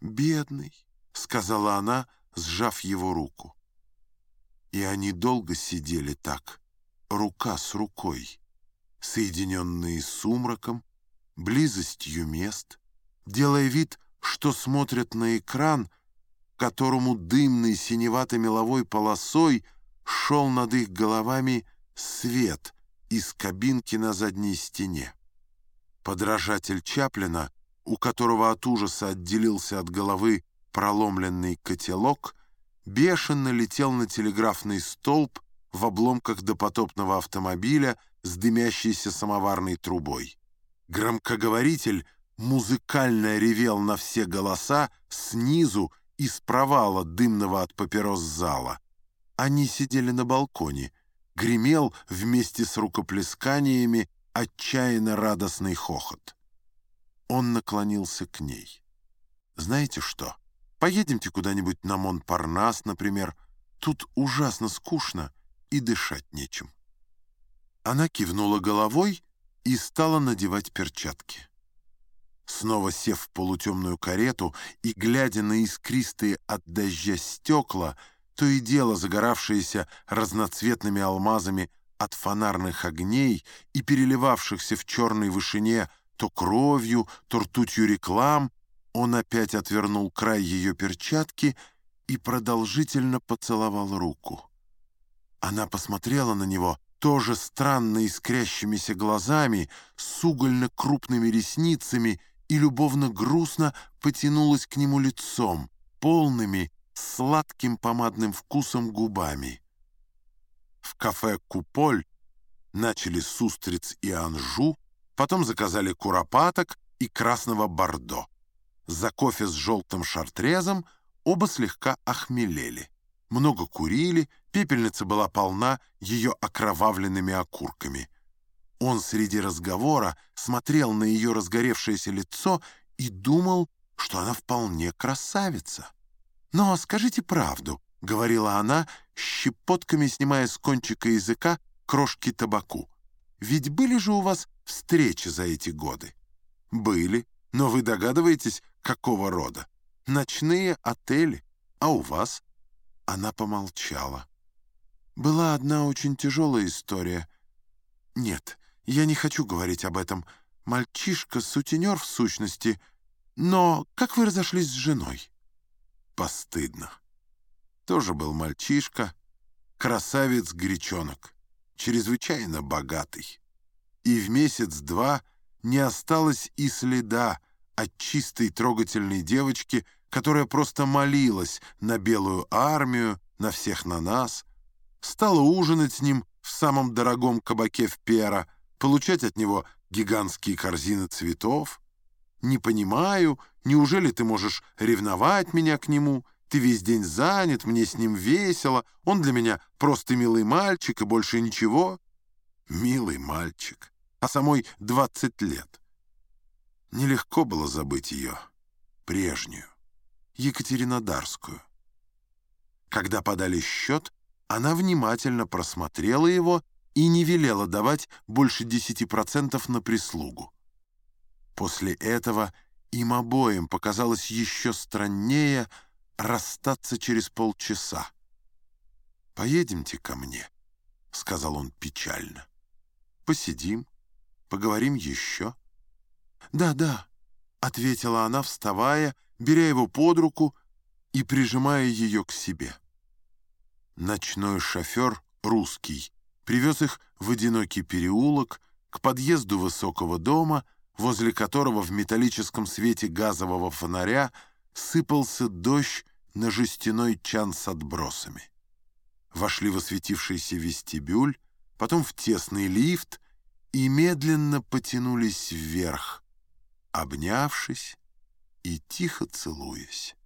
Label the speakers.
Speaker 1: «Бедный», — сказала она, сжав его руку. И они долго сидели так, рука с рукой, соединенные сумраком, близостью мест, делая вид, что смотрят на экран, которому дымной синевато-меловой полосой шел над их головами свет из кабинки на задней стене. Подражатель Чаплина, у которого от ужаса отделился от головы проломленный котелок, бешено летел на телеграфный столб в обломках допотопного автомобиля с дымящейся самоварной трубой. Громкоговоритель музыкально ревел на все голоса снизу из провала дымного от папирос зала. Они сидели на балконе. Гремел вместе с рукоплесканиями отчаянно радостный хохот. Он наклонился к ней. «Знаете что? Поедемте куда-нибудь на Монпарнас, например. Тут ужасно скучно и дышать нечем». Она кивнула головой и стала надевать перчатки. Снова сев в полутемную карету и глядя на искристые от дождя стекла, то и дело загоравшиеся разноцветными алмазами от фонарных огней и переливавшихся в черной вышине то кровью, то ртутью реклам, он опять отвернул край ее перчатки и продолжительно поцеловал руку. Она посмотрела на него тоже странно искрящимися глазами, с угольно-крупными ресницами и любовно-грустно потянулась к нему лицом, полными, сладким помадным вкусом губами. В кафе «Куполь» начали с устриц и анжу, потом заказали куропаток и красного бордо. За кофе с желтым шартрезом оба слегка охмелели. Много курили, пепельница была полна ее окровавленными окурками — он среди разговора смотрел на ее разгоревшееся лицо и думал, что она вполне красавица. «Но скажите правду», — говорила она, щепотками снимая с кончика языка крошки табаку. «Ведь были же у вас встречи за эти годы?» «Были, но вы догадываетесь, какого рода? Ночные отели. А у вас?» Она помолчала. «Была одна очень тяжелая история. Нет, я не хочу говорить об этом. Мальчишка-сутенер в сущности. Но как вы разошлись с женой? Постыдно. Тоже был мальчишка, красавец-гречонок, чрезвычайно богатый. И в месяц-два не осталось и следа от чистой трогательной девочки, которая просто молилась на белую армию, на всех на нас, стала ужинать с ним в самом дорогом кабаке в Пера — получать от него гигантские корзины цветов. Не понимаю, неужели ты можешь ревновать меня к нему? Ты весь день занят, мне с ним весело, он для меня просто милый мальчик и больше ничего. Милый мальчик, а самой двадцать лет. Нелегко было забыть ее, прежнюю, Екатеринодарскую. Когда подали счет, она внимательно просмотрела его и не велела давать больше 10% на прислугу. После этого им обоим показалось еще страннее расстаться через полчаса. «Поедемте ко мне», — сказал он печально. «Посидим, поговорим еще». «Да, да», — ответила она, вставая, беря его под руку и прижимая ее к себе. Ночной шофер, русский, привез их в одинокий переулок к подъезду высокого дома, возле которого в металлическом свете газового фонаря сыпался дождь на жестяной чан с отбросами. Вошли в осветившийся вестибюль, потом в тесный лифт и медленно потянулись вверх, обнявшись и тихо целуясь.